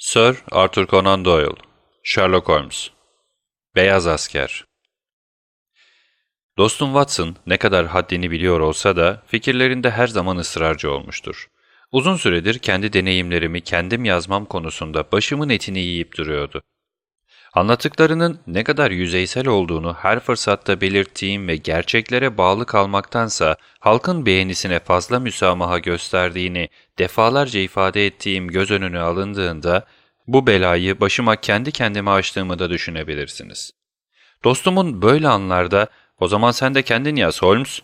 Sir Arthur Conan Doyle Sherlock Holmes Beyaz Asker Dostum Watson ne kadar haddini biliyor olsa da fikirlerinde her zaman ısrarcı olmuştur. Uzun süredir kendi deneyimlerimi kendim yazmam konusunda başımın etini yiyip duruyordu. Anlattıklarının ne kadar yüzeysel olduğunu her fırsatta belirttiğim ve gerçeklere bağlı kalmaktansa halkın beğenisine fazla müsamaha gösterdiğini defalarca ifade ettiğim göz önüne alındığında bu belayı başıma kendi kendime açtığımı da düşünebilirsiniz. Dostumun böyle anlarda o zaman sen de kendin yaz Holmes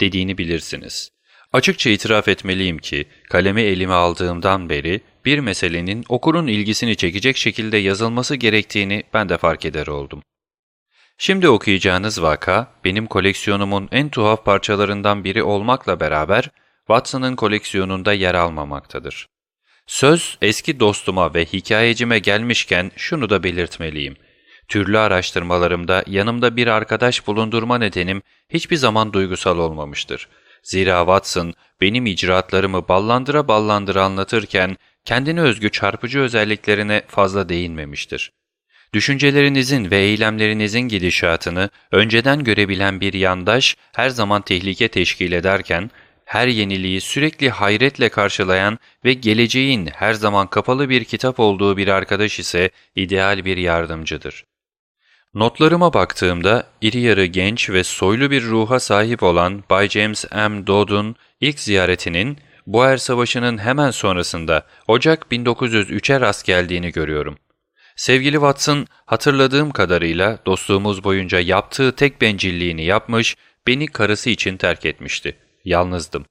dediğini bilirsiniz. Açıkça itiraf etmeliyim ki kalemi elime aldığımdan beri bir meselenin okurun ilgisini çekecek şekilde yazılması gerektiğini ben de fark eder oldum. Şimdi okuyacağınız vaka benim koleksiyonumun en tuhaf parçalarından biri olmakla beraber Watson'ın koleksiyonunda yer almamaktadır. Söz eski dostuma ve hikayecime gelmişken şunu da belirtmeliyim. Türlü araştırmalarımda yanımda bir arkadaş bulundurma nedenim hiçbir zaman duygusal olmamıştır. Zira Watson benim icraatlarımı ballandıra ballandıra anlatırken kendine özgü çarpıcı özelliklerine fazla değinmemiştir. Düşüncelerinizin ve eylemlerinizin gidişatını önceden görebilen bir yandaş her zaman tehlike teşkil ederken, her yeniliği sürekli hayretle karşılayan ve geleceğin her zaman kapalı bir kitap olduğu bir arkadaş ise ideal bir yardımcıdır. Notlarıma baktığımda iri yarı genç ve soylu bir ruha sahip olan Bay James M. Dodd'un ilk ziyaretinin Boer Savaşı'nın hemen sonrasında Ocak 1903'e rast geldiğini görüyorum. Sevgili Watson hatırladığım kadarıyla dostluğumuz boyunca yaptığı tek bencilliğini yapmış, beni karısı için terk etmişti. Yalnızdım.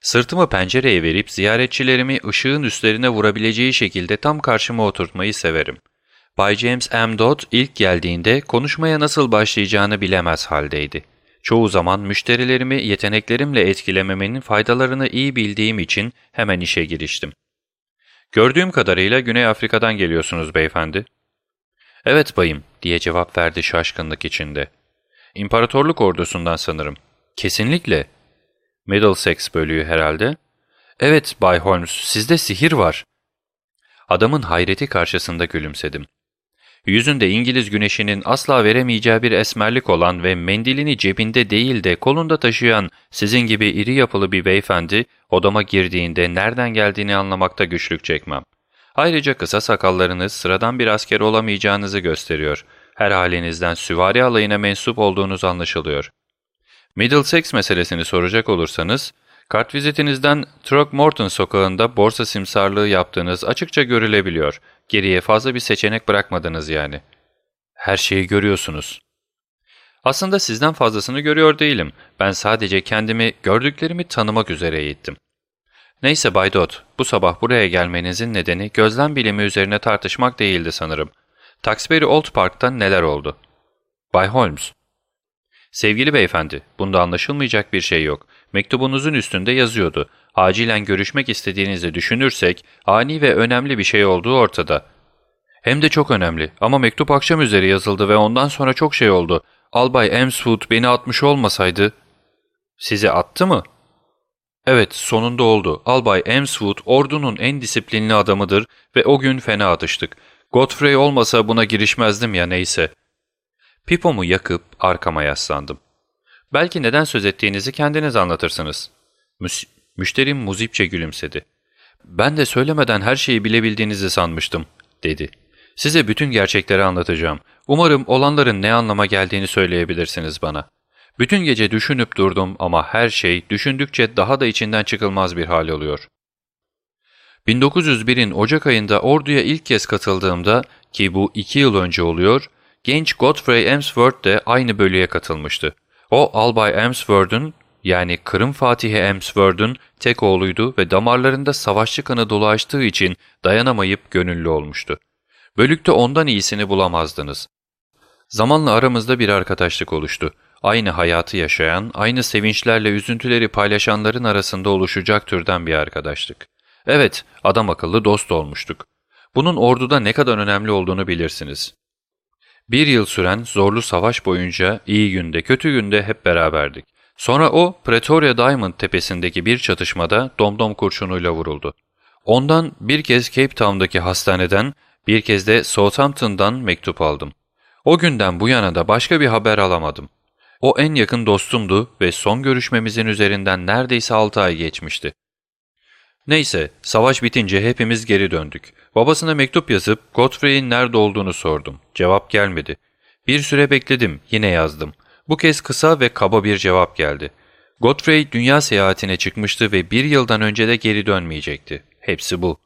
Sırtımı pencereye verip ziyaretçilerimi ışığın üstlerine vurabileceği şekilde tam karşıma oturtmayı severim. Bay James M. Dodd ilk geldiğinde konuşmaya nasıl başlayacağını bilemez haldeydi. Çoğu zaman müşterilerimi yeteneklerimle etkilememenin faydalarını iyi bildiğim için hemen işe giriştim. Gördüğüm kadarıyla Güney Afrika'dan geliyorsunuz beyefendi. Evet bayım diye cevap verdi şaşkınlık içinde. İmparatorluk ordusundan sanırım. Kesinlikle. Middlesex bölüğü herhalde. Evet Bay Holmes sizde sihir var. Adamın hayreti karşısında gülümsedim. Yüzünde İngiliz güneşinin asla veremeyeceği bir esmerlik olan ve mendilini cebinde değil de kolunda taşıyan sizin gibi iri yapılı bir beyefendi odama girdiğinde nereden geldiğini anlamakta güçlük çekmem. Ayrıca kısa sakallarınız sıradan bir asker olamayacağınızı gösteriyor. Her halinizden süvari alayına mensup olduğunuz anlaşılıyor. Middlesex meselesini soracak olursanız, kartvizitinizden Throckmorton sokağında borsa simsarlığı yaptığınız açıkça görülebiliyor. Geriye fazla bir seçenek bırakmadınız yani. Her şeyi görüyorsunuz. Aslında sizden fazlasını görüyor değilim. Ben sadece kendimi, gördüklerimi tanımak üzere eğittim. Neyse Bay Dodd, bu sabah buraya gelmenizin nedeni gözlem bilimi üzerine tartışmak değildi sanırım. Taxbury Old Park'ta neler oldu? Bay Holmes. Sevgili beyefendi, bunda anlaşılmayacak bir şey yok. Mektubunuzun üstünde yazıyordu. Acilen görüşmek istediğinizi düşünürsek ani ve önemli bir şey olduğu ortada. Hem de çok önemli ama mektup akşam üzeri yazıldı ve ondan sonra çok şey oldu. Albay Emswood beni atmış olmasaydı... Sizi attı mı? Evet, sonunda oldu. Albay Emswood ordunun en disiplinli adamıdır ve o gün fena atıştık. Godfrey olmasa buna girişmezdim ya neyse. Pipomu yakıp arkama yaslandım. Belki neden söz ettiğinizi kendiniz anlatırsınız. Müs Müşterim muzipçe gülümsedi. Ben de söylemeden her şeyi bilebildiğinizi sanmıştım, dedi. Size bütün gerçekleri anlatacağım. Umarım olanların ne anlama geldiğini söyleyebilirsiniz bana. Bütün gece düşünüp durdum ama her şey düşündükçe daha da içinden çıkılmaz bir hal oluyor. 1901'in Ocak ayında orduya ilk kez katıldığımda ki bu iki yıl önce oluyor, genç Godfrey Emsworth de aynı bölüye katılmıştı. O Albay Emsworth'un yani Kırım Fatihi Emsworth'un tek oğluydu ve damarlarında savaşçı kanı dolaştığı için dayanamayıp gönüllü olmuştu. Bölükte ondan iyisini bulamazdınız. Zamanla aramızda bir arkadaşlık oluştu. Aynı hayatı yaşayan, aynı sevinçlerle üzüntüleri paylaşanların arasında oluşacak türden bir arkadaşlık. Evet, adam akıllı dost olmuştuk. Bunun orduda ne kadar önemli olduğunu bilirsiniz. Bir yıl süren zorlu savaş boyunca iyi günde kötü günde hep beraberdik. Sonra o Pretoria Diamond tepesindeki bir çatışmada domdom kurşunuyla vuruldu. Ondan bir kez Cape Town'daki hastaneden, bir kez de Southampton'dan mektup aldım. O günden bu yana da başka bir haber alamadım. O en yakın dostumdu ve son görüşmemizin üzerinden neredeyse 6 ay geçmişti. Neyse, savaş bitince hepimiz geri döndük. Babasına mektup yazıp Godfrey'in nerede olduğunu sordum. Cevap gelmedi. Bir süre bekledim, yine yazdım. Bu kez kısa ve kaba bir cevap geldi. Godfrey dünya seyahatine çıkmıştı ve bir yıldan önce de geri dönmeyecekti. Hepsi bu.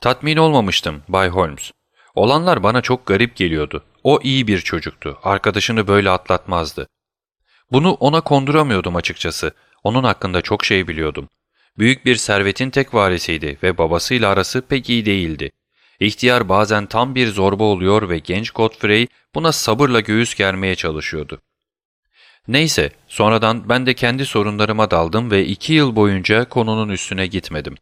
Tatmin olmamıştım Bay Holmes. Olanlar bana çok garip geliyordu. O iyi bir çocuktu. Arkadaşını böyle atlatmazdı. Bunu ona konduramıyordum açıkçası. Onun hakkında çok şey biliyordum. Büyük bir servetin tek varisiydi ve babasıyla arası pek iyi değildi. İhtiyar bazen tam bir zorba oluyor ve genç Godfrey buna sabırla göğüs germeye çalışıyordu. Neyse, sonradan ben de kendi sorunlarıma daldım ve iki yıl boyunca konunun üstüne gitmedim.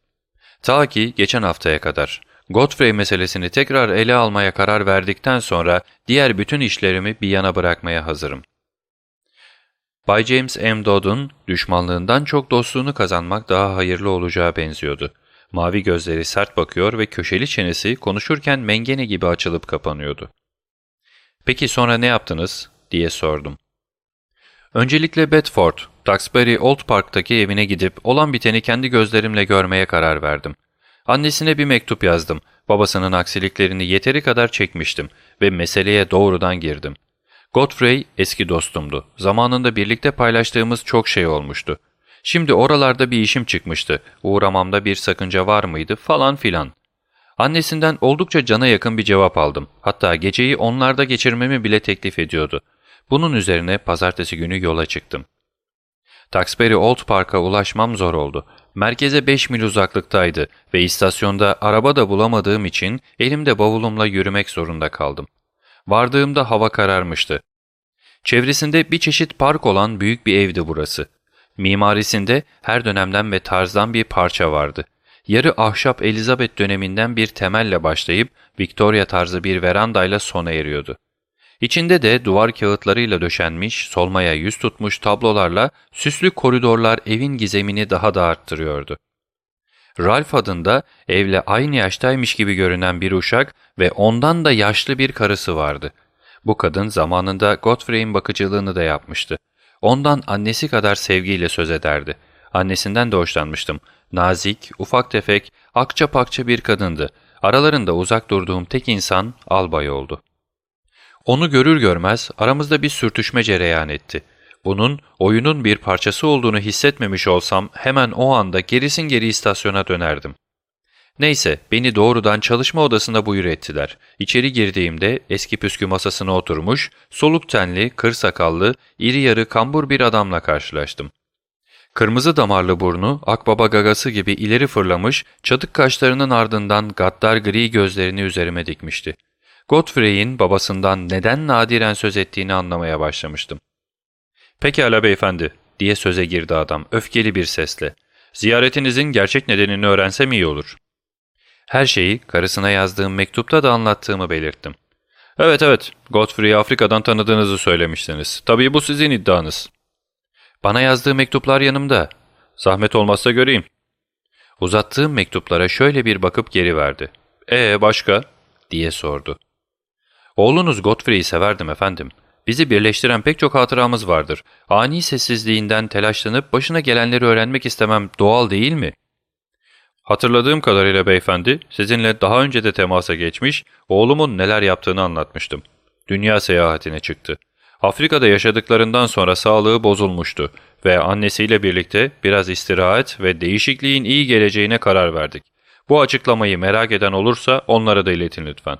Ta ki geçen haftaya kadar. Godfrey meselesini tekrar ele almaya karar verdikten sonra diğer bütün işlerimi bir yana bırakmaya hazırım. Bay James M. Dodd'un düşmanlığından çok dostluğunu kazanmak daha hayırlı olacağı benziyordu. Mavi gözleri sert bakıyor ve köşeli çenesi konuşurken mengene gibi açılıp kapanıyordu. ''Peki sonra ne yaptınız?'' diye sordum. Öncelikle Bedford, Duxbury Old Park'taki evine gidip olan biteni kendi gözlerimle görmeye karar verdim. Annesine bir mektup yazdım. Babasının aksiliklerini yeteri kadar çekmiştim ve meseleye doğrudan girdim. Godfrey eski dostumdu. Zamanında birlikte paylaştığımız çok şey olmuştu. Şimdi oralarda bir işim çıkmıştı. Uğramamda bir sakınca var mıydı falan filan. Annesinden oldukça cana yakın bir cevap aldım. Hatta geceyi onlarda geçirmemi bile teklif ediyordu. Bunun üzerine pazartesi günü yola çıktım. Taxbury Old Park'a ulaşmam zor oldu. Merkeze 5 mil uzaklıktaydı ve istasyonda araba da bulamadığım için elimde bavulumla yürümek zorunda kaldım. Vardığımda hava kararmıştı. Çevresinde bir çeşit park olan büyük bir evdi burası. Mimarisinde her dönemden ve tarzdan bir parça vardı. Yarı ahşap Elizabeth döneminden bir temelle başlayıp Victoria tarzı bir verandayla sona eriyordu. İçinde de duvar kağıtlarıyla döşenmiş, solmaya yüz tutmuş tablolarla süslü koridorlar evin gizemini daha da arttırıyordu. Ralph adında evle aynı yaştaymış gibi görünen bir uşak ve ondan da yaşlı bir karısı vardı. Bu kadın zamanında Godfrey'in bakıcılığını da yapmıştı. Ondan annesi kadar sevgiyle söz ederdi. Annesinden de hoşlanmıştım. Nazik, ufak tefek, akça pakça bir kadındı. Aralarında uzak durduğum tek insan albay oldu. Onu görür görmez aramızda bir sürtüşme cereyan etti. Bunun oyunun bir parçası olduğunu hissetmemiş olsam hemen o anda gerisin geri istasyona dönerdim. Neyse beni doğrudan çalışma odasında buyur ettiler. İçeri girdiğimde eski püskü masasına oturmuş, soluk tenli, kır sakallı, iri yarı kambur bir adamla karşılaştım. Kırmızı damarlı burnu akbaba gagası gibi ileri fırlamış, çatık kaşlarının ardından gaddar gri gözlerini üzerime dikmişti. Godfrey'in babasından neden nadiren söz ettiğini anlamaya başlamıştım. ''Pekala beyefendi'' diye söze girdi adam öfkeli bir sesle. ''Ziyaretinizin gerçek nedenini öğrensem iyi olur.'' Her şeyi karısına yazdığım mektupta da anlattığımı belirttim. ''Evet evet, Godfrey'i Afrika'dan tanıdığınızı söylemiştiniz. Tabii bu sizin iddianız.'' ''Bana yazdığı mektuplar yanımda. Zahmet olmazsa göreyim.'' Uzattığım mektuplara şöyle bir bakıp geri verdi. ''Ee başka?'' diye sordu. Oğlunuz Godfrey'i severdim efendim. Bizi birleştiren pek çok hatıramız vardır. Ani sessizliğinden telaşlanıp başına gelenleri öğrenmek istemem doğal değil mi? Hatırladığım kadarıyla beyefendi, sizinle daha önce de temasa geçmiş, oğlumun neler yaptığını anlatmıştım. Dünya seyahatine çıktı. Afrika'da yaşadıklarından sonra sağlığı bozulmuştu ve annesiyle birlikte biraz istirahat ve değişikliğin iyi geleceğine karar verdik. Bu açıklamayı merak eden olursa onlara da iletin lütfen.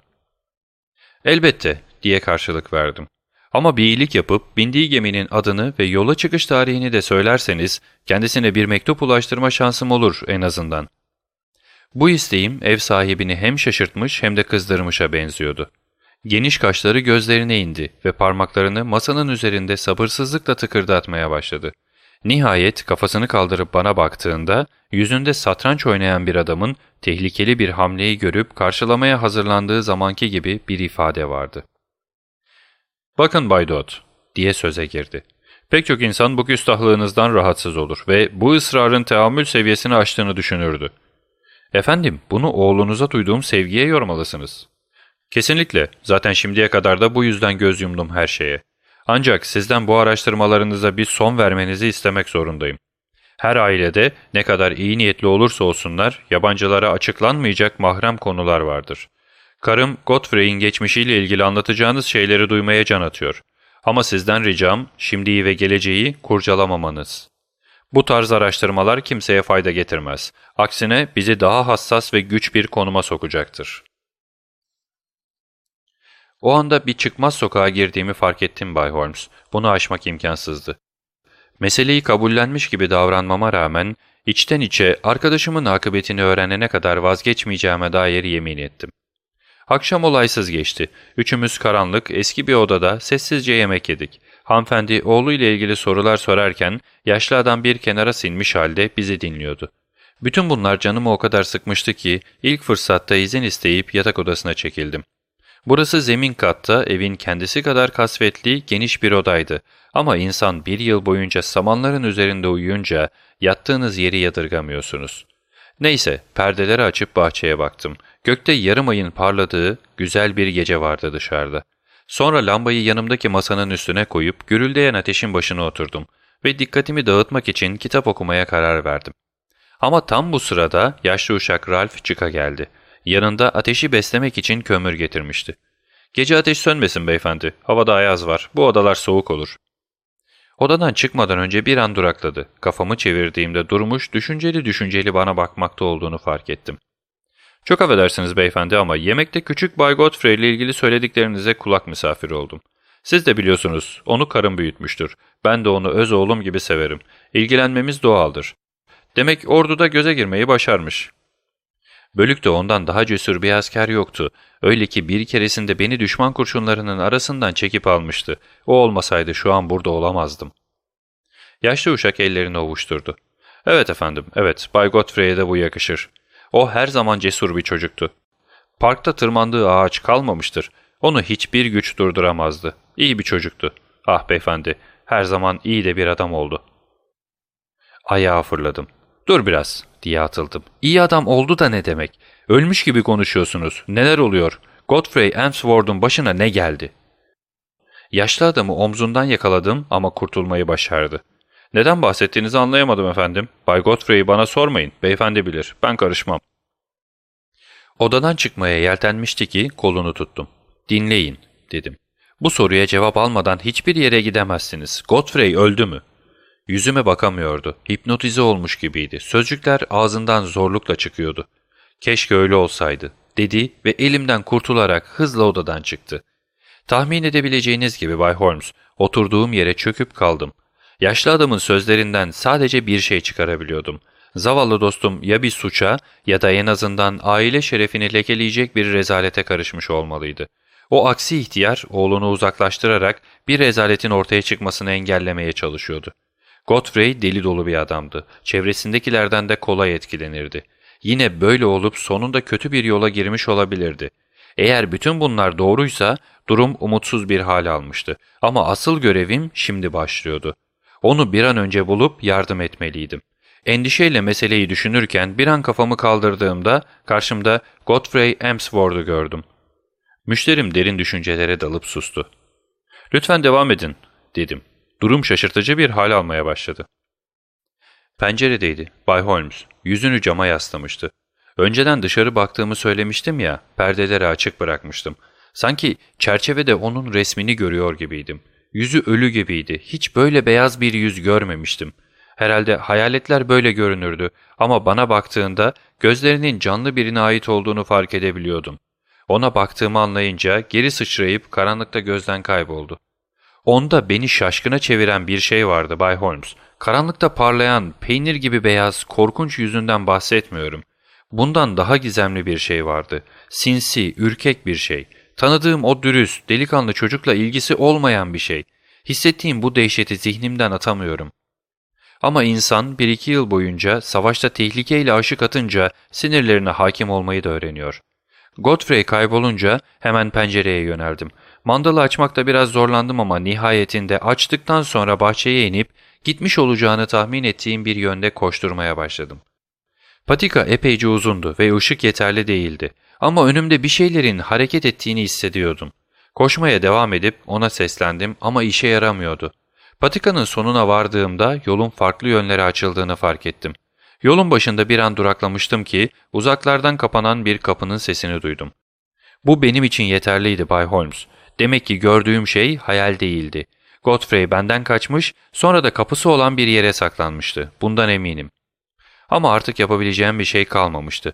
Elbette diye karşılık verdim. Ama bir iyilik yapıp bindiği geminin adını ve yola çıkış tarihini de söylerseniz kendisine bir mektup ulaştırma şansım olur en azından. Bu isteğim ev sahibini hem şaşırtmış hem de kızdırmışa benziyordu. Geniş kaşları gözlerine indi ve parmaklarını masanın üzerinde sabırsızlıkla tıkırdatmaya başladı. Nihayet kafasını kaldırıp bana baktığında yüzünde satranç oynayan bir adamın tehlikeli bir hamleyi görüp karşılamaya hazırlandığı zamanki gibi bir ifade vardı. ''Bakın Bay Dodd'' diye söze girdi. ''Pek çok insan bu küstahlığınızdan rahatsız olur ve bu ısrarın teamül seviyesini aştığını düşünürdü. Efendim, bunu oğlunuza duyduğum sevgiye yormalısınız. Kesinlikle. Zaten şimdiye kadar da bu yüzden göz yumdum her şeye. Ancak sizden bu araştırmalarınıza bir son vermenizi istemek zorundayım. Her ailede ne kadar iyi niyetli olursa olsunlar yabancılara açıklanmayacak mahrem konular vardır. Karım Godfrey'in geçmişiyle ilgili anlatacağınız şeyleri duymaya can atıyor. Ama sizden ricam şimdiyi ve geleceği kurcalamamanız. Bu tarz araştırmalar kimseye fayda getirmez. Aksine bizi daha hassas ve güç bir konuma sokacaktır. O anda bir çıkmaz sokağa girdiğimi fark ettim Bay Holmes. Bunu aşmak imkansızdı. Meseleyi kabullenmiş gibi davranmama rağmen içten içe arkadaşımın akıbetini öğrenene kadar vazgeçmeyeceğime dair yemin ettim. Akşam olaysız geçti. Üçümüz karanlık, eski bir odada sessizce yemek yedik. Hanımefendi oğluyla ilgili sorular sorarken yaşlı adam bir kenara sinmiş halde bizi dinliyordu. Bütün bunlar canımı o kadar sıkmıştı ki ilk fırsatta izin isteyip yatak odasına çekildim. Burası zemin katta evin kendisi kadar kasvetli, geniş bir odaydı. Ama insan bir yıl boyunca samanların üzerinde uyuyunca yattığınız yeri yadırgamıyorsunuz. Neyse, perdeleri açıp bahçeye baktım. Gökte yarım ayın parladığı güzel bir gece vardı dışarıda. Sonra lambayı yanımdaki masanın üstüne koyup gürüldeyen ateşin başına oturdum ve dikkatimi dağıtmak için kitap okumaya karar verdim. Ama tam bu sırada yaşlı uşak Ralph çıka geldi. Yanında ateşi beslemek için kömür getirmişti. ''Gece ateş sönmesin beyefendi. Havada ayaz var. Bu odalar soğuk olur.'' Odadan çıkmadan önce bir an durakladı. Kafamı çevirdiğimde durmuş, düşünceli düşünceli bana bakmakta olduğunu fark ettim. ''Çok affedersiniz beyefendi ama yemekte küçük Bay Godfrey ile ilgili söylediklerinize kulak misafiri oldum. Siz de biliyorsunuz, onu karım büyütmüştür. Ben de onu öz oğlum gibi severim. İlgilenmemiz doğaldır. Demek orduda göze girmeyi başarmış.'' Bölükte ondan daha cesur bir asker yoktu. Öyle ki bir keresinde beni düşman kurşunlarının arasından çekip almıştı. O olmasaydı şu an burada olamazdım. Yaşlı uşak ellerini ovuşturdu. Evet efendim, evet, Bay Godfrey'e de bu yakışır. O her zaman cesur bir çocuktu. Parkta tırmandığı ağaç kalmamıştır. Onu hiçbir güç durduramazdı. İyi bir çocuktu. Ah beyefendi, her zaman iyi de bir adam oldu. Ayağa fırladım. Dur biraz diye atıldım. İyi adam oldu da ne demek? Ölmüş gibi konuşuyorsunuz. Neler oluyor? Godfrey Emsworth'un başına ne geldi? Yaşlı adamı omzundan yakaladım ama kurtulmayı başardı. Neden bahsettiğinizi anlayamadım efendim. Bay Godfrey'i bana sormayın. Beyefendi bilir. Ben karışmam. Odadan çıkmaya yeltenmişti ki kolunu tuttum. Dinleyin dedim. Bu soruya cevap almadan hiçbir yere gidemezsiniz. Godfrey öldü mü? Yüzüme bakamıyordu. Hipnotize olmuş gibiydi. Sözcükler ağzından zorlukla çıkıyordu. Keşke öyle olsaydı, dedi ve elimden kurtularak hızla odadan çıktı. Tahmin edebileceğiniz gibi Bay Holmes, oturduğum yere çöküp kaldım. Yaşlı adamın sözlerinden sadece bir şey çıkarabiliyordum. Zavallı dostum ya bir suça ya da en azından aile şerefini lekeleyecek bir rezalete karışmış olmalıydı. O aksi ihtiyar oğlunu uzaklaştırarak bir rezaletin ortaya çıkmasını engellemeye çalışıyordu. Godfrey deli dolu bir adamdı. Çevresindekilerden de kolay etkilenirdi. Yine böyle olup sonunda kötü bir yola girmiş olabilirdi. Eğer bütün bunlar doğruysa durum umutsuz bir hal almıştı. Ama asıl görevim şimdi başlıyordu. Onu bir an önce bulup yardım etmeliydim. Endişeyle meseleyi düşünürken bir an kafamı kaldırdığımda karşımda Godfrey Emsworth'u gördüm. Müşterim derin düşüncelere dalıp sustu. ''Lütfen devam edin.'' dedim. Durum şaşırtıcı bir hal almaya başladı. Penceredeydi. Bay Holmes. Yüzünü cama yaslamıştı. Önceden dışarı baktığımı söylemiştim ya, perdeleri açık bırakmıştım. Sanki çerçevede onun resmini görüyor gibiydim. Yüzü ölü gibiydi. Hiç böyle beyaz bir yüz görmemiştim. Herhalde hayaletler böyle görünürdü ama bana baktığında gözlerinin canlı birine ait olduğunu fark edebiliyordum. Ona baktığımı anlayınca geri sıçrayıp karanlıkta gözden kayboldu. Onda beni şaşkına çeviren bir şey vardı Bay Holmes. Karanlıkta parlayan, peynir gibi beyaz, korkunç yüzünden bahsetmiyorum. Bundan daha gizemli bir şey vardı. Sinsi, ürkek bir şey. Tanıdığım o dürüst, delikanlı çocukla ilgisi olmayan bir şey. Hissettiğim bu dehşeti zihnimden atamıyorum. Ama insan bir iki yıl boyunca savaşta tehlikeyle aşık atınca sinirlerine hakim olmayı da öğreniyor. Godfrey kaybolunca hemen pencereye yöneldim. Mandalı açmakta biraz zorlandım ama nihayetinde açtıktan sonra bahçeye inip gitmiş olacağını tahmin ettiğim bir yönde koşturmaya başladım. Patika epeyce uzundu ve ışık yeterli değildi. Ama önümde bir şeylerin hareket ettiğini hissediyordum. Koşmaya devam edip ona seslendim ama işe yaramıyordu. Patikanın sonuna vardığımda yolun farklı yönlere açıldığını fark ettim. Yolun başında bir an duraklamıştım ki uzaklardan kapanan bir kapının sesini duydum. Bu benim için yeterliydi Bay Holmes. Demek ki gördüğüm şey hayal değildi. Godfrey benden kaçmış, sonra da kapısı olan bir yere saklanmıştı. Bundan eminim. Ama artık yapabileceğim bir şey kalmamıştı.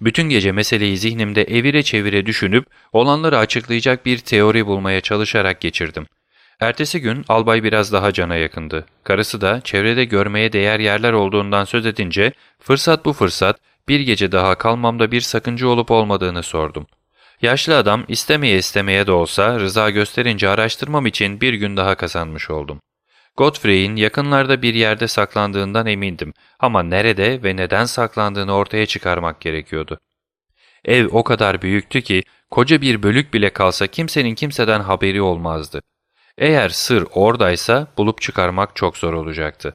Bütün gece meseleyi zihnimde evire çevire düşünüp olanları açıklayacak bir teori bulmaya çalışarak geçirdim. Ertesi gün albay biraz daha cana yakındı. Karısı da çevrede görmeye değer yerler olduğundan söz edince fırsat bu fırsat bir gece daha kalmamda bir sakınca olup olmadığını sordum. Yaşlı adam istemeye istemeye de olsa rıza gösterince araştırmam için bir gün daha kazanmış oldum. Godfrey'in yakınlarda bir yerde saklandığından emindim ama nerede ve neden saklandığını ortaya çıkarmak gerekiyordu. Ev o kadar büyüktü ki koca bir bölük bile kalsa kimsenin kimseden haberi olmazdı. Eğer sır oradaysa bulup çıkarmak çok zor olacaktı.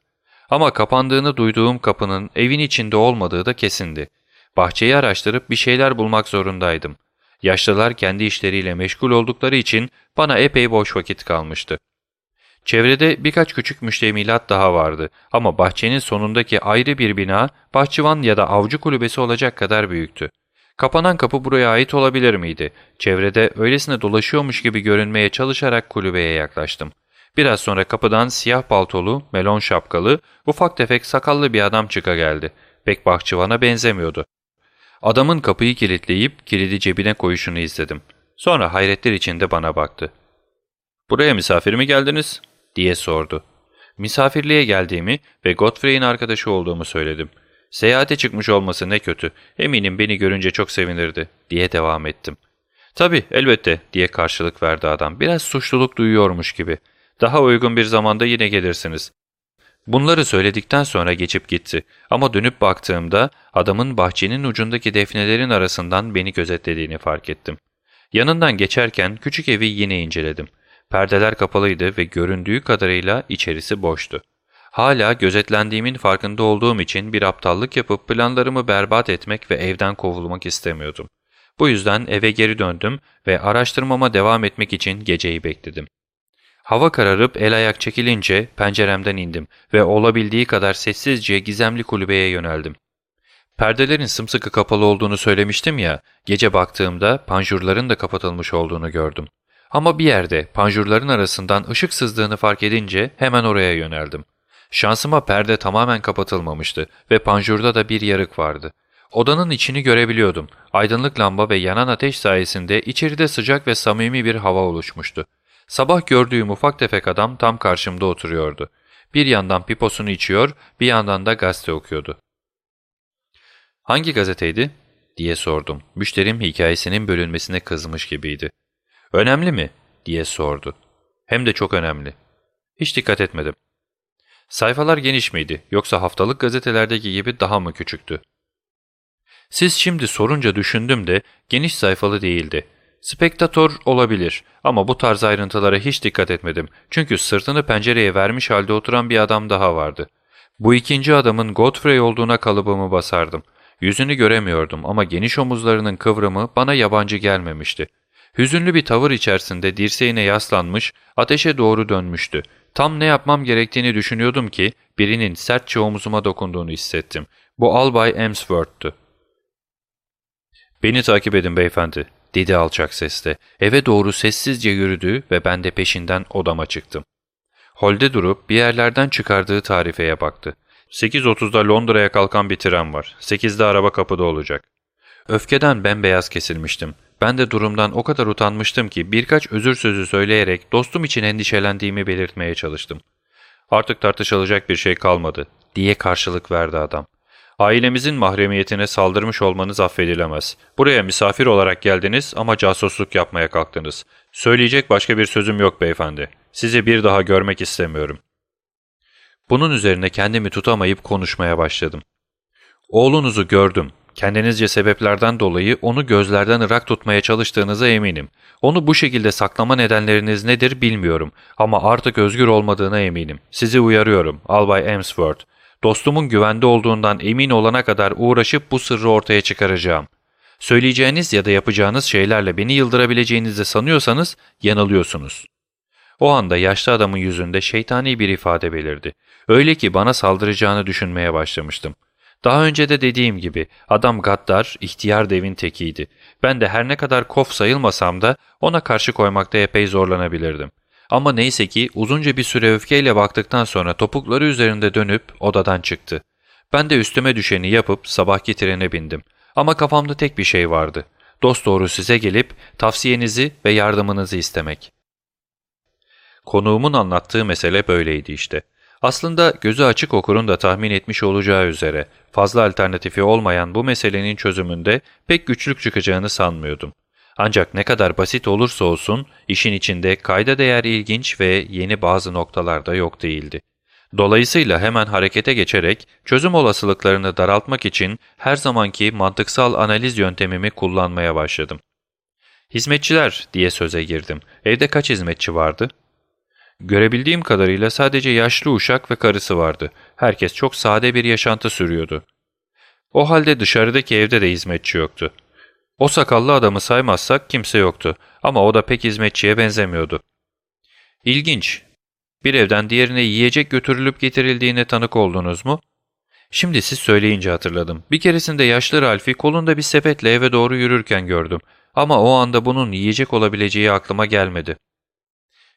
Ama kapandığını duyduğum kapının evin içinde olmadığı da kesindi. Bahçeyi araştırıp bir şeyler bulmak zorundaydım. Yaşlılar kendi işleriyle meşgul oldukları için bana epey boş vakit kalmıştı. Çevrede birkaç küçük müştemilat daha vardı ama bahçenin sonundaki ayrı bir bina bahçıvan ya da avcı kulübesi olacak kadar büyüktü. Kapanan kapı buraya ait olabilir miydi? Çevrede öylesine dolaşıyormuş gibi görünmeye çalışarak kulübeye yaklaştım. Biraz sonra kapıdan siyah paltolu, melon şapkalı, ufak tefek sakallı bir adam çıka geldi. Pek bahçıvana benzemiyordu. Adamın kapıyı kilitleyip kilidi cebine koyuşunu izledim. Sonra hayretler içinde bana baktı. ''Buraya misafir mi geldiniz?'' Diye sordu. Misafirliğe geldiğimi ve Godfrey'in arkadaşı olduğumu söyledim. Seyahate çıkmış olması ne kötü. Eminim beni görünce çok sevinirdi diye devam ettim. Tabii elbette diye karşılık verdi adam. Biraz suçluluk duyuyormuş gibi. Daha uygun bir zamanda yine gelirsiniz. Bunları söyledikten sonra geçip gitti ama dönüp baktığımda adamın bahçenin ucundaki defnelerin arasından beni gözetlediğini fark ettim. Yanından geçerken küçük evi yine inceledim. Perdeler kapalıydı ve göründüğü kadarıyla içerisi boştu. Hala gözetlendiğimin farkında olduğum için bir aptallık yapıp planlarımı berbat etmek ve evden kovulmak istemiyordum. Bu yüzden eve geri döndüm ve araştırmama devam etmek için geceyi bekledim. Hava kararıp el ayak çekilince penceremden indim ve olabildiği kadar sessizce gizemli kulübeye yöneldim. Perdelerin sımsıkı kapalı olduğunu söylemiştim ya, gece baktığımda panjurların da kapatılmış olduğunu gördüm. Ama bir yerde panjurların arasından ışık sızdığını fark edince hemen oraya yöneldim. Şansıma perde tamamen kapatılmamıştı ve panjurda da bir yarık vardı. Odanın içini görebiliyordum. Aydınlık lamba ve yanan ateş sayesinde içeride sıcak ve samimi bir hava oluşmuştu. Sabah gördüğüm ufak tefek adam tam karşımda oturuyordu. Bir yandan piposunu içiyor, bir yandan da gazete okuyordu. ''Hangi gazeteydi?'' diye sordum. Müşterim hikayesinin bölünmesine kızmış gibiydi. ''Önemli mi?'' diye sordu. ''Hem de çok önemli.'' Hiç dikkat etmedim. Sayfalar geniş miydi yoksa haftalık gazetelerdeki gibi daha mı küçüktü? Siz şimdi sorunca düşündüm de geniş sayfalı değildi. Spektatör olabilir ama bu tarz ayrıntılara hiç dikkat etmedim. Çünkü sırtını pencereye vermiş halde oturan bir adam daha vardı. Bu ikinci adamın Godfrey olduğuna kalıbımı basardım. Yüzünü göremiyordum ama geniş omuzlarının kıvrımı bana yabancı gelmemişti. Hüzünlü bir tavır içerisinde dirseğine yaslanmış, ateşe doğru dönmüştü. Tam ne yapmam gerektiğini düşünüyordum ki birinin sertçe omuzuma dokunduğunu hissettim. Bu Albay Emsworth'tü. ''Beni takip edin beyefendi.'' dedi alçak sesle. Eve doğru sessizce yürüdü ve ben de peşinden odama çıktım. Holde durup bir yerlerden çıkardığı tarifeye baktı. 8.30'da Londra'ya kalkan bir tren var. 8'de araba kapıda olacak. Öfkeden bembeyaz kesilmiştim. Ben de durumdan o kadar utanmıştım ki birkaç özür sözü söyleyerek dostum için endişelendiğimi belirtmeye çalıştım. Artık tartışılacak bir şey kalmadı diye karşılık verdi adam. Ailemizin mahremiyetine saldırmış olmanız affedilemez. Buraya misafir olarak geldiniz ama casusluk yapmaya kalktınız. Söyleyecek başka bir sözüm yok beyefendi. Sizi bir daha görmek istemiyorum. Bunun üzerine kendimi tutamayıp konuşmaya başladım. Oğlunuzu gördüm. Kendinizce sebeplerden dolayı onu gözlerden ırak tutmaya çalıştığınıza eminim. Onu bu şekilde saklama nedenleriniz nedir bilmiyorum ama artık özgür olmadığına eminim. Sizi uyarıyorum Albay Emsworth. Dostumun güvende olduğundan emin olana kadar uğraşıp bu sırrı ortaya çıkaracağım. Söyleyeceğiniz ya da yapacağınız şeylerle beni yıldırabileceğinizi sanıyorsanız yanılıyorsunuz. O anda yaşlı adamın yüzünde şeytani bir ifade belirdi. Öyle ki bana saldıracağını düşünmeye başlamıştım. Daha önce de dediğim gibi adam gaddar, ihtiyar devin tekiydi. Ben de her ne kadar kof sayılmasam da ona karşı koymakta epey zorlanabilirdim. Ama neyse ki uzunca bir süre öfkeyle baktıktan sonra topukları üzerinde dönüp odadan çıktı. Ben de üstüme düşeni yapıp sabahki trene bindim. Ama kafamda tek bir şey vardı. Dost doğru size gelip tavsiyenizi ve yardımınızı istemek. Konuğumun anlattığı mesele böyleydi işte. Aslında gözü açık okurun da tahmin etmiş olacağı üzere fazla alternatifi olmayan bu meselenin çözümünde pek güçlük çıkacağını sanmıyordum. Ancak ne kadar basit olursa olsun işin içinde kayda değer ilginç ve yeni bazı noktalarda yok değildi. Dolayısıyla hemen harekete geçerek çözüm olasılıklarını daraltmak için her zamanki mantıksal analiz yöntemimi kullanmaya başladım. Hizmetçiler diye söze girdim. Evde kaç hizmetçi vardı? Görebildiğim kadarıyla sadece yaşlı uşak ve karısı vardı. Herkes çok sade bir yaşantı sürüyordu. O halde dışarıdaki evde de hizmetçi yoktu. O sakallı adamı saymazsak kimse yoktu ama o da pek hizmetçiye benzemiyordu. İlginç. Bir evden diğerine yiyecek götürülüp getirildiğine tanık oldunuz mu? Şimdi siz söyleyince hatırladım. Bir keresinde yaşlı Ralph'i kolunda bir sepetle eve doğru yürürken gördüm. Ama o anda bunun yiyecek olabileceği aklıma gelmedi.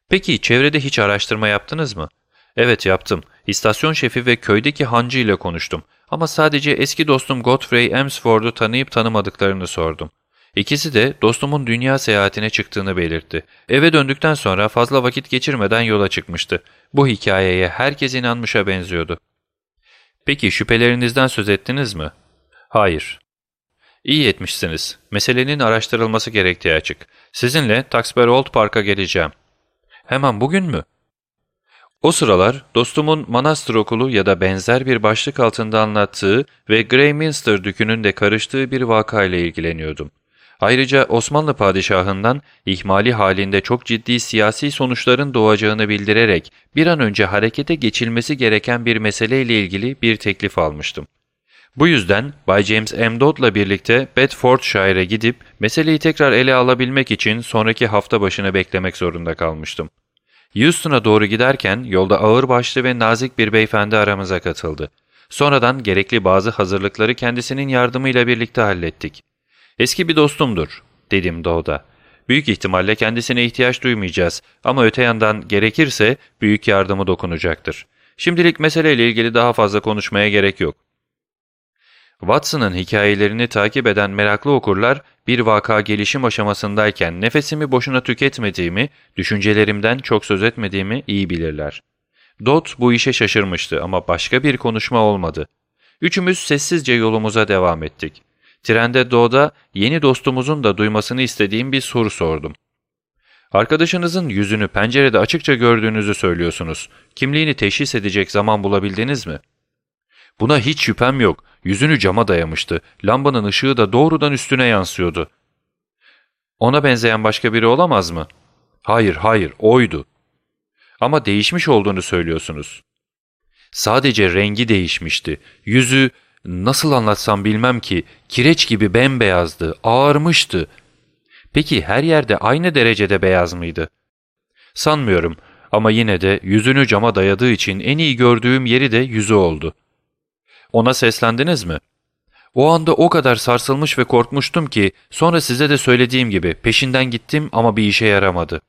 Peki çevrede hiç araştırma yaptınız mı? Evet yaptım. İstasyon şefi ve köydeki hancı ile konuştum. Ama sadece eski dostum Godfrey Emsford'u tanıyıp tanımadıklarını sordum. İkisi de dostumun dünya seyahatine çıktığını belirtti. Eve döndükten sonra fazla vakit geçirmeden yola çıkmıştı. Bu hikayeye herkes inanmışa benziyordu. Peki şüphelerinizden söz ettiniz mi? Hayır. İyi etmişsiniz. Meselenin araştırılması gerektiği açık. Sizinle Taxbury Old Park'a geleceğim. Hemen bugün mü? O sıralar dostumun Manastır Okulu ya da benzer bir başlık altında anlattığı ve Greyminster dükünün de karıştığı bir vakayla ilgileniyordum. Ayrıca Osmanlı padişahından ihmali halinde çok ciddi siyasi sonuçların doğacağını bildirerek bir an önce harekete geçilmesi gereken bir meseleyle ilgili bir teklif almıştım. Bu yüzden Bay James M. Dodd'la birlikte Bedfordshire'e gidip meseleyi tekrar ele alabilmek için sonraki hafta başını beklemek zorunda kalmıştım. Houston'a doğru giderken yolda ağırbaşlı ve nazik bir beyefendi aramıza katıldı. Sonradan gerekli bazı hazırlıkları kendisinin yardımıyla birlikte hallettik. Eski bir dostumdur, dedim Doğu'da. Büyük ihtimalle kendisine ihtiyaç duymayacağız ama öte yandan gerekirse büyük yardımı dokunacaktır. Şimdilik meseleyle ilgili daha fazla konuşmaya gerek yok. Watson'ın hikayelerini takip eden meraklı okurlar bir vaka gelişim aşamasındayken nefesimi boşuna tüketmediğimi, düşüncelerimden çok söz etmediğimi iyi bilirler. Dot bu işe şaşırmıştı ama başka bir konuşma olmadı. Üçümüz sessizce yolumuza devam ettik. Trende Do'da yeni dostumuzun da duymasını istediğim bir soru sordum. Arkadaşınızın yüzünü pencerede açıkça gördüğünüzü söylüyorsunuz. Kimliğini teşhis edecek zaman bulabildiniz mi? Buna hiç şüphem yok. Yüzünü cama dayamıştı. Lambanın ışığı da doğrudan üstüne yansıyordu. Ona benzeyen başka biri olamaz mı? Hayır, hayır, oydu. Ama değişmiş olduğunu söylüyorsunuz. Sadece rengi değişmişti. Yüzü, nasıl anlatsam bilmem ki, kireç gibi bembeyazdı, ağarmıştı. Peki her yerde aynı derecede beyaz mıydı? Sanmıyorum ama yine de yüzünü cama dayadığı için en iyi gördüğüm yeri de yüzü oldu. Ona seslendiniz mi? O anda o kadar sarsılmış ve korkmuştum ki sonra size de söylediğim gibi peşinden gittim ama bir işe yaramadı.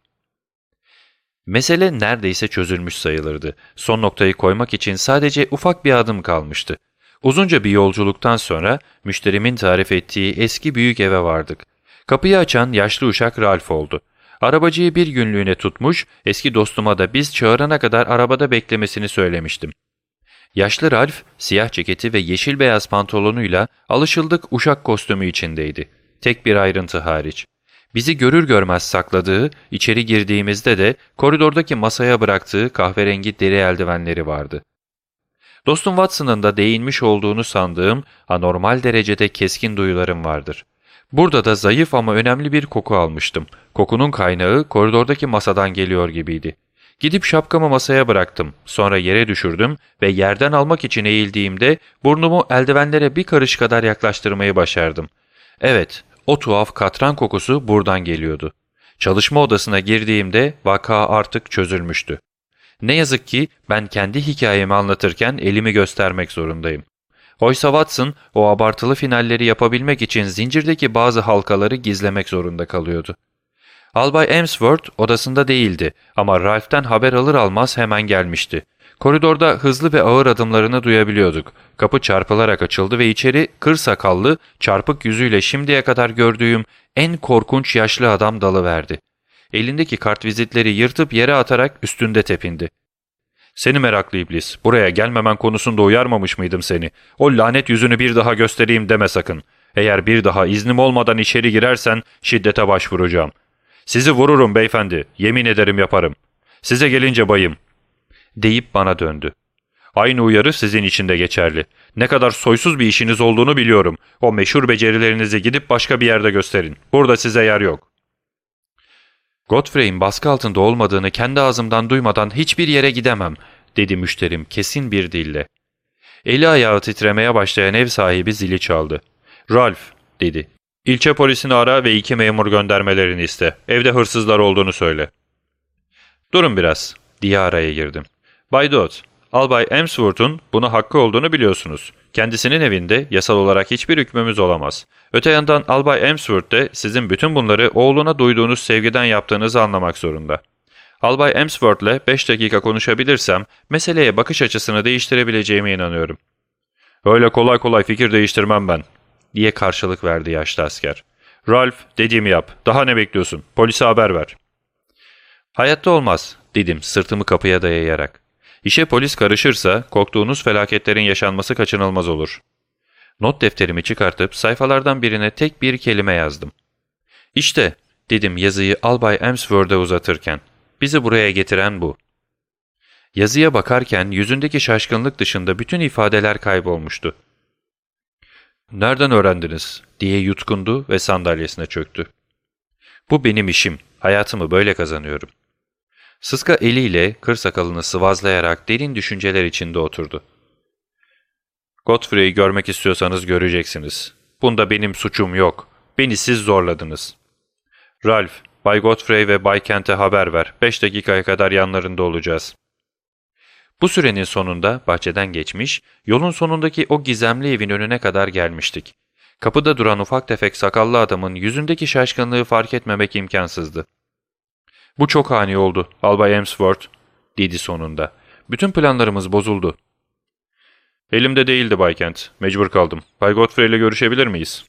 Mesele neredeyse çözülmüş sayılırdı. Son noktayı koymak için sadece ufak bir adım kalmıştı. Uzunca bir yolculuktan sonra müşterimin tarif ettiği eski büyük eve vardık. Kapıyı açan yaşlı uşak Ralph oldu. Arabacıyı bir günlüğüne tutmuş, eski dostuma da biz çağırana kadar arabada beklemesini söylemiştim. Yaşlı Ralph, siyah ceketi ve yeşil beyaz pantolonuyla alışıldık uşak kostümü içindeydi. Tek bir ayrıntı hariç. Bizi görür görmez sakladığı, içeri girdiğimizde de koridordaki masaya bıraktığı kahverengi deri eldivenleri vardı. Dostum Watson'ın da değinmiş olduğunu sandığım anormal derecede keskin duyularım vardır. Burada da zayıf ama önemli bir koku almıştım. Kokunun kaynağı koridordaki masadan geliyor gibiydi. Gidip şapkamı masaya bıraktım. Sonra yere düşürdüm ve yerden almak için eğildiğimde burnumu eldivenlere bir karış kadar yaklaştırmayı başardım. Evet, o tuhaf katran kokusu buradan geliyordu. Çalışma odasına girdiğimde vaka artık çözülmüştü. Ne yazık ki ben kendi hikayemi anlatırken elimi göstermek zorundayım. Oysa Watson o abartılı finalleri yapabilmek için zincirdeki bazı halkaları gizlemek zorunda kalıyordu. Albay Emsworth odasında değildi ama Ralph'ten haber alır almaz hemen gelmişti. Koridorda hızlı ve ağır adımlarını duyabiliyorduk. Kapı çarpılarak açıldı ve içeri kır sakallı, çarpık yüzüyle şimdiye kadar gördüğüm en korkunç yaşlı adam dalıverdi. Elindeki kartvizitleri yırtıp yere atarak üstünde tepindi. ''Seni meraklı iblis, buraya gelmemen konusunda uyarmamış mıydım seni? O lanet yüzünü bir daha göstereyim deme sakın. Eğer bir daha iznim olmadan içeri girersen şiddete başvuracağım. Sizi vururum beyefendi, yemin ederim yaparım. Size gelince bayım.'' deyip bana döndü. Aynı uyarı sizin için de geçerli. Ne kadar soysuz bir işiniz olduğunu biliyorum. O meşhur becerilerinizi gidip başka bir yerde gösterin. Burada size yer yok. Godfrey'in baskı altında olmadığını kendi ağzımdan duymadan hiçbir yere gidemem, dedi müşterim kesin bir dille. Eli ayağı titremeye başlayan ev sahibi zili çaldı. Ralph, dedi. İlçe polisini ara ve iki memur göndermelerini iste. Evde hırsızlar olduğunu söyle. Durun biraz, diye araya girdim. Bay Dodd, Albay Emsworth'un buna hakkı olduğunu biliyorsunuz. Kendisinin evinde yasal olarak hiçbir hükmümüz olamaz. Öte yandan Albay Emsworth de sizin bütün bunları oğluna duyduğunuz sevgiden yaptığınızı anlamak zorunda. Albay Emsworth'le 5 dakika konuşabilirsem meseleye bakış açısını değiştirebileceğime inanıyorum. Öyle kolay kolay fikir değiştirmem ben, diye karşılık verdi yaşlı asker. Ralph, dediğimi yap. Daha ne bekliyorsun? Polise haber ver. Hayatta olmaz, dedim sırtımı kapıya dayayarak. İşe polis karışırsa korktuğunuz felaketlerin yaşanması kaçınılmaz olur. Not defterimi çıkartıp sayfalardan birine tek bir kelime yazdım. İşte, dedim yazıyı Albay Emsworth'a uzatırken, bizi buraya getiren bu. Yazıya bakarken yüzündeki şaşkınlık dışında bütün ifadeler kaybolmuştu. ''Nereden öğrendiniz?'' diye yutkundu ve sandalyesine çöktü. ''Bu benim işim. Hayatımı böyle kazanıyorum.'' Sıska eliyle kır sakalını sıvazlayarak derin düşünceler içinde oturdu. Godfrey'i görmek istiyorsanız göreceksiniz. Bunda benim suçum yok. Beni siz zorladınız. Ralph, Bay Godfrey ve Bay Kent'e haber ver. Beş dakikaya kadar yanlarında olacağız. Bu sürenin sonunda bahçeden geçmiş, yolun sonundaki o gizemli evin önüne kadar gelmiştik. Kapıda duran ufak tefek sakallı adamın yüzündeki şaşkınlığı fark etmemek imkansızdı. ''Bu çok ani oldu, Albay Emsworth.'' dedi sonunda. ''Bütün planlarımız bozuldu.'' ''Elimde değildi Bay Kent. Mecbur kaldım. Bay Godfrey ile görüşebilir miyiz?''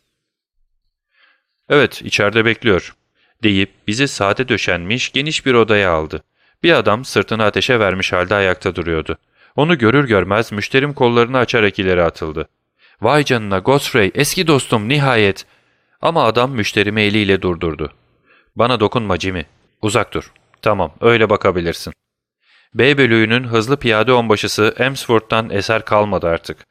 ''Evet, içeride bekliyor.'' deyip bizi sade döşenmiş geniş bir odaya aldı. Bir adam sırtını ateşe vermiş halde ayakta duruyordu. Onu görür görmez müşterim kollarını açarak ileri atıldı. ''Vay canına Godfrey, eski dostum nihayet!'' Ama adam müşterimi eliyle durdurdu. ''Bana dokunma Jimmy. Uzak dur. Tamam, öyle bakabilirsin. B bölüğünün hızlı piyade onbaşısı Emsford'dan eser kalmadı artık.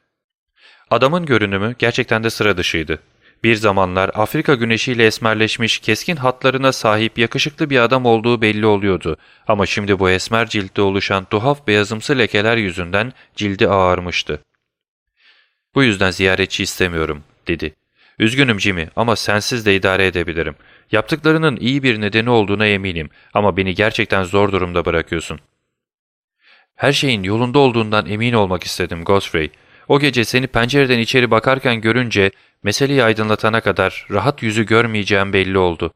Adamın görünümü gerçekten de sıra dışıydı. Bir zamanlar Afrika güneşiyle esmerleşmiş keskin hatlarına sahip yakışıklı bir adam olduğu belli oluyordu ama şimdi bu esmer ciltte oluşan tuhaf beyazımsı lekeler yüzünden cildi ağarmıştı. ''Bu yüzden ziyaretçi istemiyorum.'' dedi. ''Üzgünüm Jimmy ama sensiz de idare edebilirim. Yaptıklarının iyi bir nedeni olduğuna eminim ama beni gerçekten zor durumda bırakıyorsun. Her şeyin yolunda olduğundan emin olmak istedim Godfrey. O gece seni pencereden içeri bakarken görünce meseleyi aydınlatana kadar rahat yüzü görmeyeceğim belli oldu.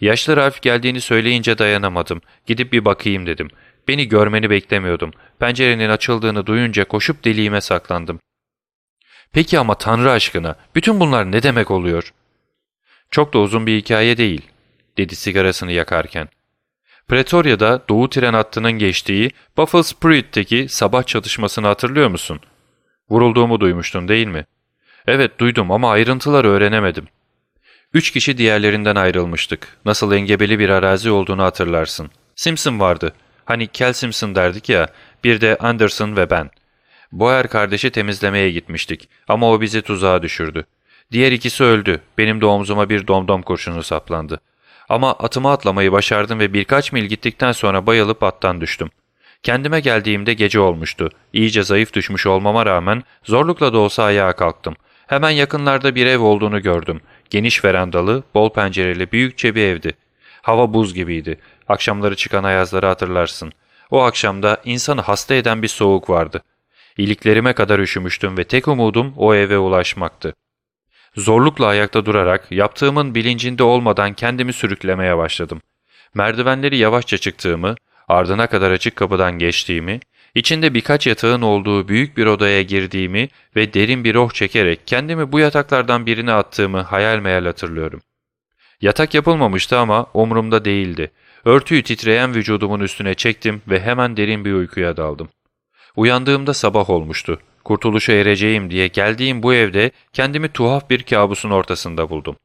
Yaşlı Ralph geldiğini söyleyince dayanamadım. Gidip bir bakayım dedim. Beni görmeni beklemiyordum. Pencerenin açıldığını duyunca koşup deliğime saklandım. Peki ama Tanrı aşkına bütün bunlar ne demek oluyor?'' Çok da uzun bir hikaye değil, dedi sigarasını yakarken. Pretoria'da Doğu tren hattının geçtiği Buffalo Spirit'teki sabah çatışmasını hatırlıyor musun? Vurulduğumu duymuştun değil mi? Evet duydum ama ayrıntıları öğrenemedim. Üç kişi diğerlerinden ayrılmıştık. Nasıl engebeli bir arazi olduğunu hatırlarsın. Simpson vardı. Hani Kel Simpson derdik ya, bir de Anderson ve ben. Boyer kardeşi temizlemeye gitmiştik ama o bizi tuzağa düşürdü. Diğer ikisi öldü. Benim de omzuma bir domdom kurşunu saplandı. Ama atıma atlamayı başardım ve birkaç mil gittikten sonra bayılıp attan düştüm. Kendime geldiğimde gece olmuştu. İyice zayıf düşmüş olmama rağmen zorlukla da olsa ayağa kalktım. Hemen yakınlarda bir ev olduğunu gördüm. Geniş verandalı, bol pencereli büyükçe bir evdi. Hava buz gibiydi. Akşamları çıkan ayazları hatırlarsın. O akşamda insanı hasta eden bir soğuk vardı. İliklerime kadar üşümüştüm ve tek umudum o eve ulaşmaktı. Zorlukla ayakta durarak yaptığımın bilincinde olmadan kendimi sürüklemeye başladım. Merdivenleri yavaşça çıktığımı, ardına kadar açık kapıdan geçtiğimi, içinde birkaç yatağın olduğu büyük bir odaya girdiğimi ve derin bir oh çekerek kendimi bu yataklardan birine attığımı hayal meyal hatırlıyorum. Yatak yapılmamıştı ama umurumda değildi. Örtüyü titreyen vücudumun üstüne çektim ve hemen derin bir uykuya daldım. Uyandığımda sabah olmuştu. Kurtuluşa ereceğim diye geldiğim bu evde kendimi tuhaf bir kabusun ortasında buldum.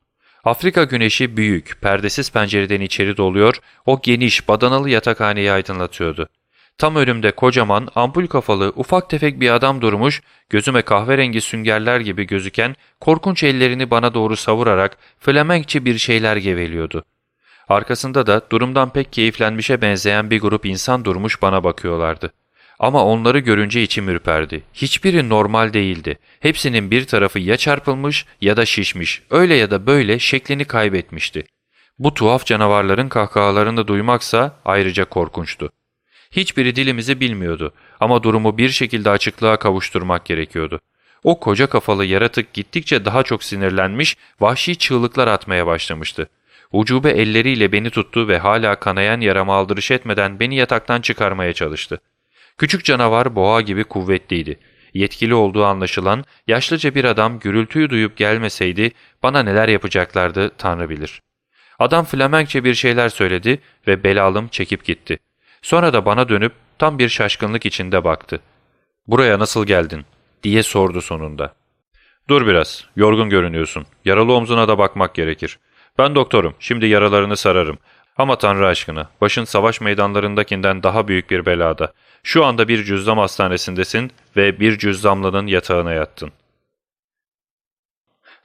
Afrika güneşi büyük, perdesiz pencereden içeri doluyor, o geniş, badanalı yatakhaneyi aydınlatıyordu. Tam önümde kocaman, ampul kafalı, ufak tefek bir adam durmuş, gözüme kahverengi süngerler gibi gözüken, korkunç ellerini bana doğru savurarak flamenkçi bir şeyler geveliyordu. Arkasında da durumdan pek keyiflenmişe benzeyen bir grup insan durmuş bana bakıyorlardı. Ama onları görünce içim ürperdi. Hiçbiri normal değildi. Hepsinin bir tarafı ya çarpılmış ya da şişmiş. Öyle ya da böyle şeklini kaybetmişti. Bu tuhaf canavarların kahkahalarını duymaksa ayrıca korkunçtu. Hiçbiri dilimizi bilmiyordu ama durumu bir şekilde açıklığa kavuşturmak gerekiyordu. O koca kafalı yaratık gittikçe daha çok sinirlenmiş, vahşi çığlıklar atmaya başlamıştı. Ucube elleriyle beni tuttu ve hala kanayan yarama aldırış etmeden beni yataktan çıkarmaya çalıştı. Küçük canavar boğa gibi kuvvetliydi. Yetkili olduğu anlaşılan yaşlıca bir adam gürültüyü duyup gelmeseydi bana neler yapacaklardı Tanrı bilir. Adam Flamenkçe bir şeyler söyledi ve belalım çekip gitti. Sonra da bana dönüp tam bir şaşkınlık içinde baktı. ''Buraya nasıl geldin?'' diye sordu sonunda. ''Dur biraz, yorgun görünüyorsun. Yaralı omzuna da bakmak gerekir. Ben doktorum, şimdi yaralarını sararım. Ama Tanrı aşkına, başın savaş meydanlarındakinden daha büyük bir belada. Şu anda bir cüzdam hastanesindesin ve bir cüzdamlının yatağına yattın.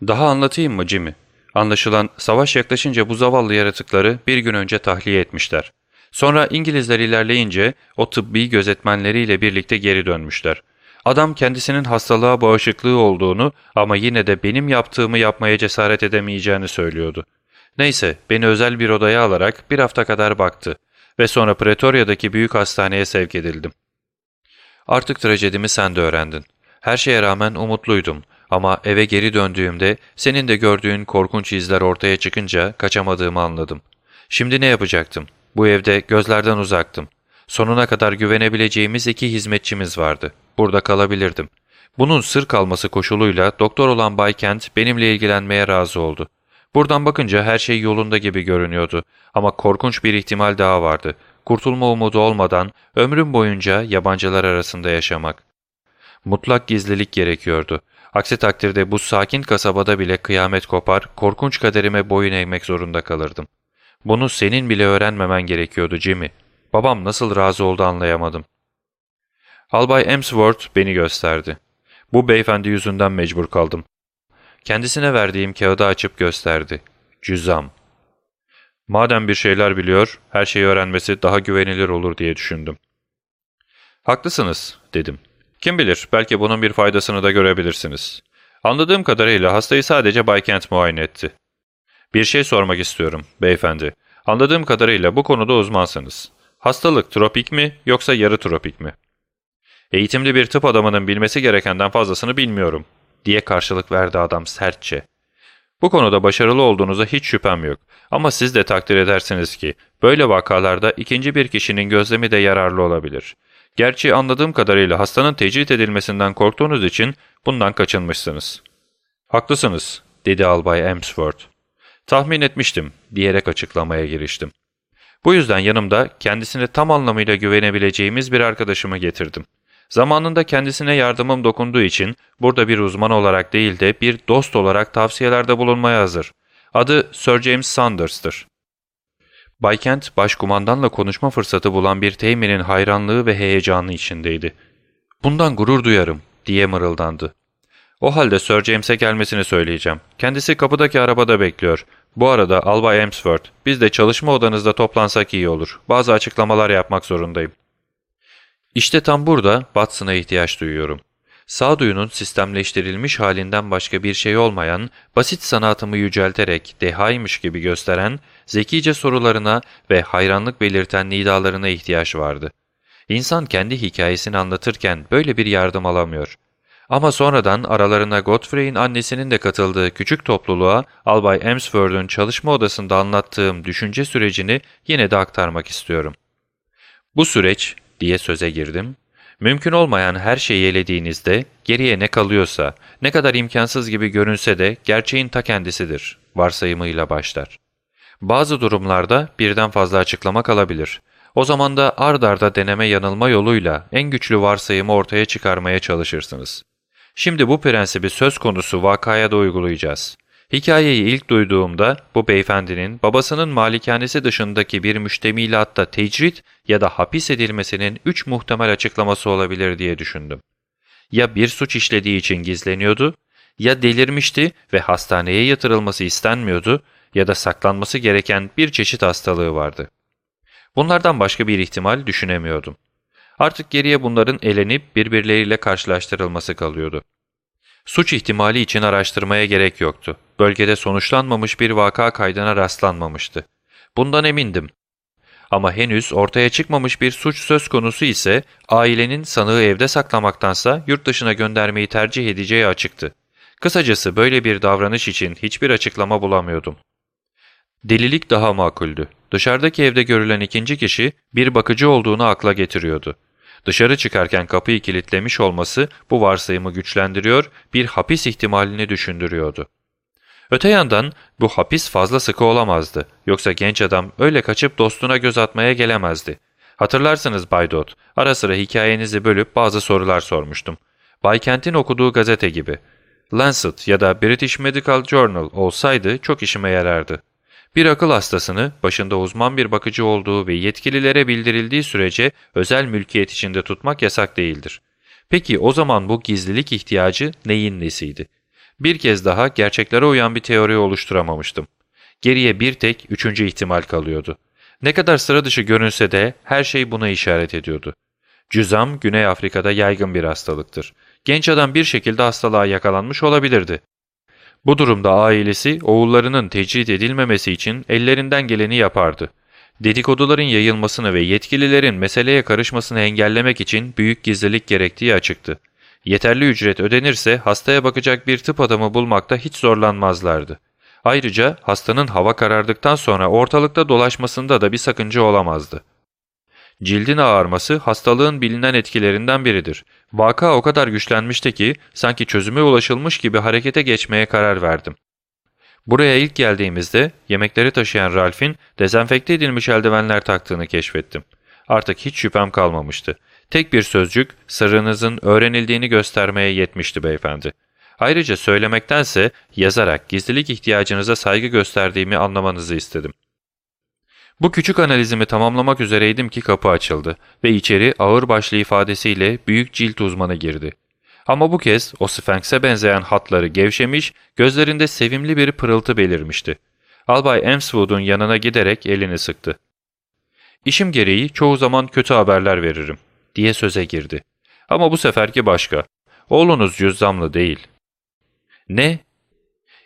Daha anlatayım mı Jimmy? Anlaşılan savaş yaklaşınca bu zavallı yaratıkları bir gün önce tahliye etmişler. Sonra İngilizler ilerleyince o tıbbi gözetmenleriyle birlikte geri dönmüşler. Adam kendisinin hastalığa bağışıklığı olduğunu ama yine de benim yaptığımı yapmaya cesaret edemeyeceğini söylüyordu. Neyse beni özel bir odaya alarak bir hafta kadar baktı ve sonra Pretoria'daki büyük hastaneye sevk edildim. Artık trajedimi sen de öğrendin. Her şeye rağmen umutluydum ama eve geri döndüğümde senin de gördüğün korkunç izler ortaya çıkınca kaçamadığımı anladım. Şimdi ne yapacaktım? Bu evde gözlerden uzaktım. Sonuna kadar güvenebileceğimiz iki hizmetçimiz vardı. Burada kalabilirdim. Bunun sır kalması koşuluyla doktor olan Bay Kent benimle ilgilenmeye razı oldu. Buradan bakınca her şey yolunda gibi görünüyordu ama korkunç bir ihtimal daha vardı. Kurtulma umudu olmadan ömrüm boyunca yabancılar arasında yaşamak. Mutlak gizlilik gerekiyordu. Aksi takdirde bu sakin kasabada bile kıyamet kopar, korkunç kaderime boyun eğmek zorunda kalırdım. Bunu senin bile öğrenmemen gerekiyordu Jimmy. Babam nasıl razı oldu anlayamadım. Albay Emsworth beni gösterdi. Bu beyefendi yüzünden mecbur kaldım. Kendisine verdiğim kağıdı açıp gösterdi. Cüzam. Madem bir şeyler biliyor, her şeyi öğrenmesi daha güvenilir olur diye düşündüm. Haklısınız, dedim. Kim bilir, belki bunun bir faydasını da görebilirsiniz. Anladığım kadarıyla hastayı sadece Bay Kent muayene etti. Bir şey sormak istiyorum, beyefendi. Anladığım kadarıyla bu konuda uzmansınız. Hastalık tropik mi yoksa yarı tropik mi? Eğitimli bir tıp adamının bilmesi gerekenden fazlasını bilmiyorum, diye karşılık verdi adam sertçe. Bu konuda başarılı olduğunuza hiç şüphem yok. Ama siz de takdir edersiniz ki böyle vakalarda ikinci bir kişinin gözlemi de yararlı olabilir. Gerçi anladığım kadarıyla hastanın tecrit edilmesinden korktuğunuz için bundan kaçınmışsınız. Haklısınız, dedi Albay Emsworth. Tahmin etmiştim, diyerek açıklamaya giriştim. Bu yüzden yanımda kendisine tam anlamıyla güvenebileceğimiz bir arkadaşımı getirdim. Zamanında kendisine yardımım dokunduğu için burada bir uzman olarak değil de bir dost olarak tavsiyelerde bulunmaya hazır. Adı Sir James Sanders'tır. Bay Kent, başkumandanla konuşma fırsatı bulan bir teğmenin hayranlığı ve heyecanı içindeydi. ''Bundan gurur duyarım.'' diye mırıldandı. ''O halde Sir James'e gelmesini söyleyeceğim. Kendisi kapıdaki arabada bekliyor. Bu arada Albay Emsworth, biz de çalışma odanızda toplansak iyi olur. Bazı açıklamalar yapmak zorundayım. İşte tam burada Watson'a ihtiyaç duyuyorum. Sağduyunun sistemleştirilmiş halinden başka bir şey olmayan, basit sanatımı yücelterek dehaymış gibi gösteren, zekice sorularına ve hayranlık belirten nidalarına ihtiyaç vardı. İnsan kendi hikayesini anlatırken böyle bir yardım alamıyor. Ama sonradan aralarına Godfrey'in annesinin de katıldığı küçük topluluğa Albay Emsford'un çalışma odasında anlattığım düşünce sürecini yine de aktarmak istiyorum. Bu süreç, diye söze girdim, mümkün olmayan her şeyi elediğinizde geriye ne kalıyorsa, ne kadar imkansız gibi görünse de gerçeğin ta kendisidir, varsayımıyla başlar. Bazı durumlarda birden fazla açıklama kalabilir. O zaman da ard arda deneme yanılma yoluyla en güçlü varsayımı ortaya çıkarmaya çalışırsınız. Şimdi bu prensibi söz konusu vakaya da uygulayacağız. Hikayeyi ilk duyduğumda bu beyefendinin babasının malikanesi dışındaki bir müştemilatta tecrit ya da hapis edilmesinin üç muhtemel açıklaması olabilir diye düşündüm. Ya bir suç işlediği için gizleniyordu, ya delirmişti ve hastaneye yatırılması istenmiyordu ya da saklanması gereken bir çeşit hastalığı vardı. Bunlardan başka bir ihtimal düşünemiyordum. Artık geriye bunların elenip birbirleriyle karşılaştırılması kalıyordu. Suç ihtimali için araştırmaya gerek yoktu. Bölgede sonuçlanmamış bir vaka kaydına rastlanmamıştı. Bundan emindim. Ama henüz ortaya çıkmamış bir suç söz konusu ise ailenin sanığı evde saklamaktansa yurt dışına göndermeyi tercih edeceği açıktı. Kısacası böyle bir davranış için hiçbir açıklama bulamıyordum. Delilik daha makuldü. Dışarıdaki evde görülen ikinci kişi bir bakıcı olduğunu akla getiriyordu. Dışarı çıkarken kapıyı kilitlemiş olması bu varsayımı güçlendiriyor, bir hapis ihtimalini düşündürüyordu. Öte yandan bu hapis fazla sıkı olamazdı. Yoksa genç adam öyle kaçıp dostuna göz atmaya gelemezdi. Hatırlarsınız Bay Dodd, ara sıra hikayenizi bölüp bazı sorular sormuştum. Bay Kent'in okuduğu gazete gibi. Lancet ya da British Medical Journal olsaydı çok işime yarardı. Bir akıl hastasını başında uzman bir bakıcı olduğu ve yetkililere bildirildiği sürece özel mülkiyet içinde tutmak yasak değildir. Peki o zaman bu gizlilik ihtiyacı neyin nesiydi? Bir kez daha gerçeklere uyan bir teori oluşturamamıştım. Geriye bir tek üçüncü ihtimal kalıyordu. Ne kadar sıra dışı görünse de her şey buna işaret ediyordu. Cüzam Güney Afrika'da yaygın bir hastalıktır. Genç adam bir şekilde hastalığa yakalanmış olabilirdi. Bu durumda ailesi oğullarının tecrit edilmemesi için ellerinden geleni yapardı. Dedikoduların yayılmasını ve yetkililerin meseleye karışmasını engellemek için büyük gizlilik gerektiği açıktı. Yeterli ücret ödenirse hastaya bakacak bir tıp adamı bulmakta hiç zorlanmazlardı. Ayrıca hastanın hava karardıktan sonra ortalıkta dolaşmasında da bir sakınca olamazdı. Cildin ağarması hastalığın bilinen etkilerinden biridir. Vaka o kadar güçlenmişti ki sanki çözüme ulaşılmış gibi harekete geçmeye karar verdim. Buraya ilk geldiğimizde yemekleri taşıyan Ralph'in dezenfekte edilmiş eldivenler taktığını keşfettim. Artık hiç şüphem kalmamıştı. Tek bir sözcük sırrınızın öğrenildiğini göstermeye yetmişti beyefendi. Ayrıca söylemektense yazarak gizlilik ihtiyacınıza saygı gösterdiğimi anlamanızı istedim. Bu küçük analizimi tamamlamak üzereydim ki kapı açıldı ve içeri ağırbaşlı ifadesiyle büyük cilt uzmanı girdi. Ama bu kez o Sphinx'e benzeyen hatları gevşemiş, gözlerinde sevimli bir pırıltı belirmişti. Albay Emswood'un yanına giderek elini sıktı. İşim gereği çoğu zaman kötü haberler veririm, diye söze girdi. Ama bu seferki başka. Oğlunuz cüzzamlı değil. Ne?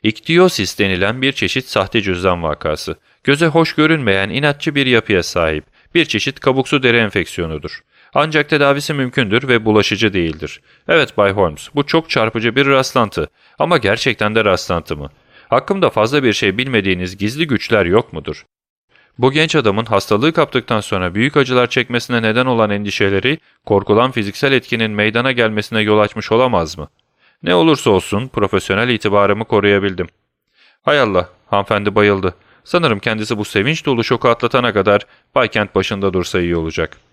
İktiyosis denilen bir çeşit sahte cüzdan vakası. Göze hoş görünmeyen inatçı bir yapıya sahip. Bir çeşit kabuksu deri enfeksiyonudur. Ancak tedavisi mümkündür ve bulaşıcı değildir. Evet Bay Holmes, bu çok çarpıcı bir rastlantı. Ama gerçekten de rastlantı mı? Hakkımda fazla bir şey bilmediğiniz gizli güçler yok mudur? Bu genç adamın hastalığı kaptıktan sonra büyük acılar çekmesine neden olan endişeleri, korkulan fiziksel etkinin meydana gelmesine yol açmış olamaz mı? Ne olursa olsun profesyonel itibarımı koruyabildim. Hay Allah, hanımefendi bayıldı. Sanırım kendisi bu sevinç dolu şoku atlatana kadar Baykent başında dursa iyi olacak.''